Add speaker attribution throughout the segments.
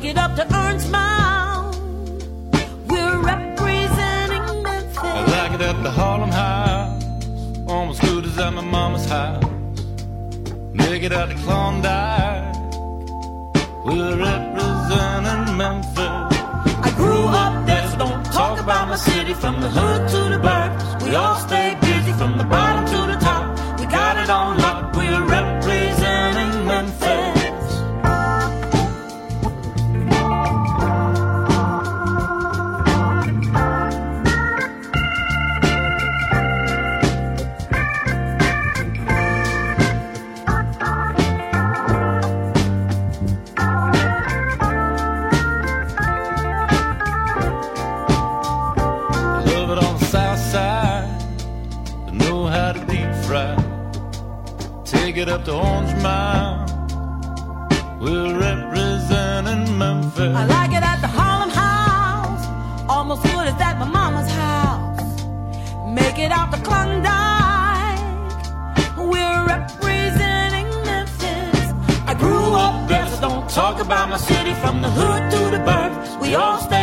Speaker 1: Take it up to Orange Mound. We're representing Memphis. I like
Speaker 2: it up the Harlem High. Almost good as at my mama's house. Make it out to Klondike. We're representing Memphis. I
Speaker 1: grew up there, so don't talk about my city. From the hood to the burbs, we all stay busy. From the bottom to the top, we got it on lock.
Speaker 2: It up to Orange Mound. We're representing Memphis. I
Speaker 1: like it at the Harlem House, almost good as at my mama's house. Make it out to Klondike, we're representing Memphis. I grew up there, so don't talk about my city. From the hood to the burbs, we all stay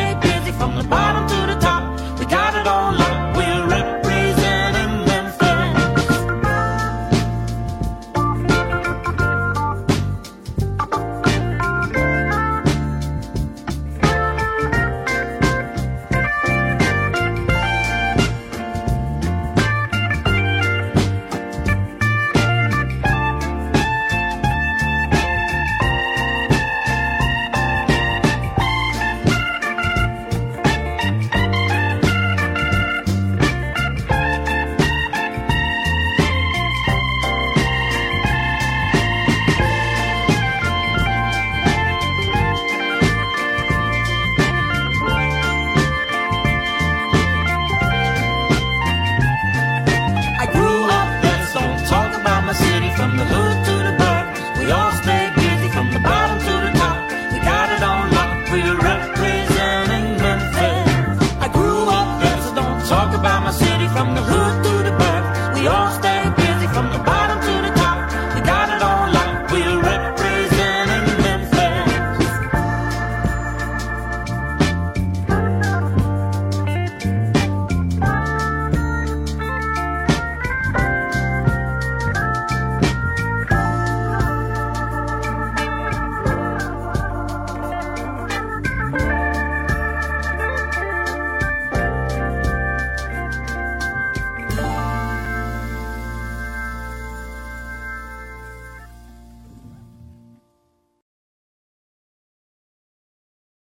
Speaker 1: representing Memphis. I grew up there, so don't talk about my city from the hood to the back. We all.